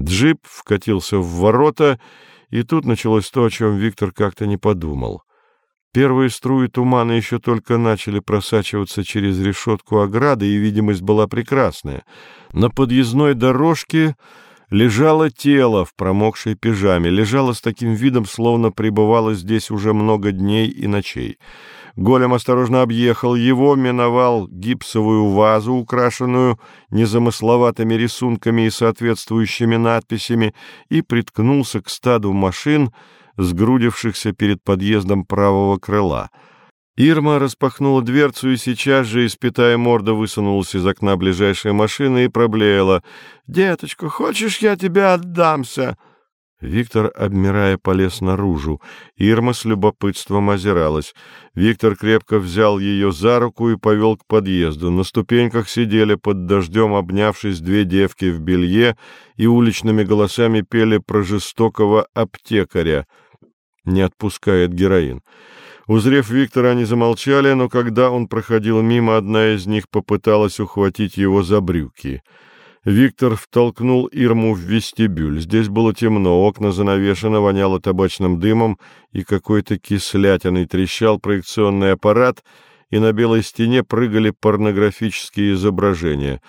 Джип вкатился в ворота, и тут началось то, о чем Виктор как-то не подумал. Первые струи тумана еще только начали просачиваться через решетку ограды, и видимость была прекрасная. На подъездной дорожке лежало тело в промокшей пижаме, лежало с таким видом, словно пребывало здесь уже много дней и ночей. Голем осторожно объехал его, миновал гипсовую вазу, украшенную незамысловатыми рисунками и соответствующими надписями, и приткнулся к стаду машин, сгрудившихся перед подъездом правого крыла. Ирма распахнула дверцу и сейчас же, испятая морда, высунулась из окна ближайшей машины и проблеяла. «Деточка, хочешь, я тебе отдамся?» Виктор, обмирая, полез наружу. Ирма с любопытством озиралась. Виктор крепко взял ее за руку и повел к подъезду. На ступеньках сидели под дождем, обнявшись две девки в белье, и уличными голосами пели про жестокого аптекаря. Не отпускает героин. Узрев Виктора, они замолчали, но когда он проходил мимо, одна из них попыталась ухватить его за брюки — Виктор втолкнул Ирму в вестибюль. Здесь было темно, окна занавешены, воняло табачным дымом и какой-то кислятиной трещал проекционный аппарат, и на белой стене прыгали порнографические изображения.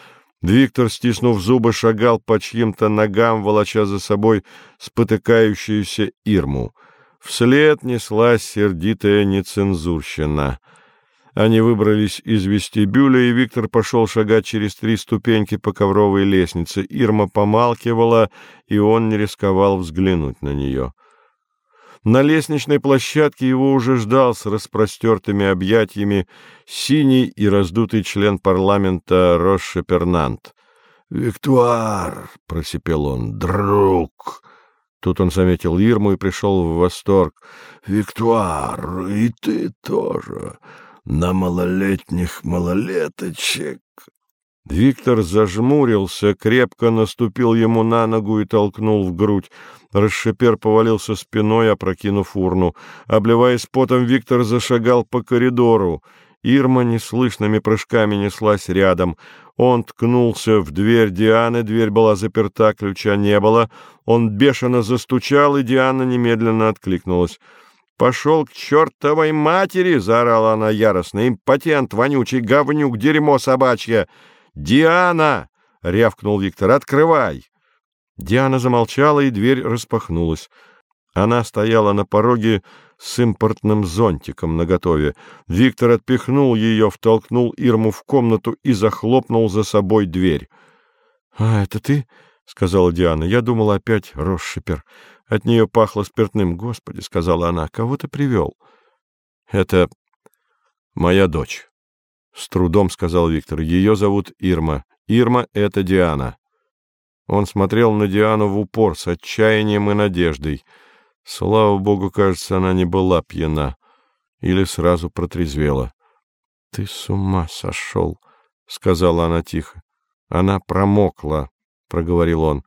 Виктор, стиснув зубы, шагал по чьим-то ногам, волоча за собой спотыкающуюся Ирму. Вслед неслась сердитая нецензурщина — они выбрались из вестибюля, и Виктор пошел шагать через три ступеньки по ковровой лестнице. Ирма помалкивала, и он не рисковал взглянуть на нее. На лестничной площадке его уже ждал с распростертыми объятиями синий и раздутый член парламента Роше Пернант. «Виктуар!» — просипел он. «Друг!» Тут он заметил Ирму и пришел в восторг. «Виктуар, и ты тоже!» На малолетних малолеточек. Виктор зажмурился, крепко наступил ему на ногу и толкнул в грудь. Расшипер повалился спиной, опрокинув урну. Обливаясь потом, Виктор зашагал по коридору. Ирма неслышными прыжками неслась рядом. Он ткнулся в дверь Дианы, дверь была заперта, ключа не было. Он бешено застучал, и Диана немедленно откликнулась. «Пошел к чертовой матери!» — заорала она яростно. «Импотент, вонючий, говнюк, дерьмо собачье!» «Диана!» — рявкнул Виктор. «Открывай!» Диана замолчала, и дверь распахнулась. Она стояла на пороге с импортным зонтиком наготове. Виктор отпихнул ее, втолкнул Ирму в комнату и захлопнул за собой дверь. — А, это ты? — сказала Диана. — Я думала опять Росшипер. От нее пахло спиртным. «Господи», — сказала она, — «кого ты привел?» «Это моя дочь», — с трудом сказал Виктор. «Ее зовут Ирма. Ирма — это Диана». Он смотрел на Диану в упор с отчаянием и надеждой. Слава богу, кажется, она не была пьяна. Или сразу протрезвела. — Ты с ума сошел, — сказала она тихо. — Она промокла, — проговорил он.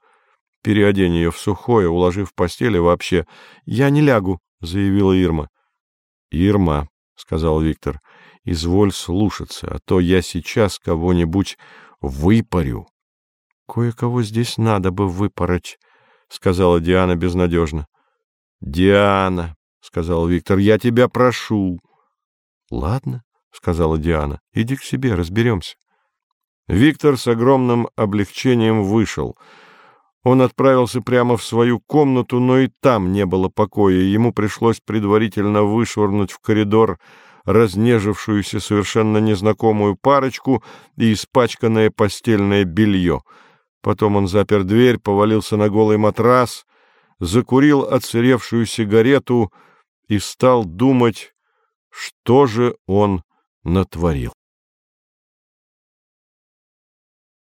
Переодень ее в сухое, уложив в постели вообще. — Я не лягу, — заявила Ирма. — Ирма, — сказал Виктор, — изволь слушаться, а то я сейчас кого-нибудь выпарю. — Кое-кого здесь надо бы выпороть, — сказала Диана безнадежно. — Диана, — сказал Виктор, — я тебя прошу. — Ладно, — сказала Диана, — иди к себе, разберемся. Виктор с огромным облегчением вышел — он отправился прямо в свою комнату, но и там не было покоя. Ему пришлось предварительно вышвырнуть в коридор разнежившуюся совершенно незнакомую парочку и испачканное постельное белье. Потом он запер дверь, повалился на голый матрас, закурил отсыревшую сигарету и стал думать, что же он натворил.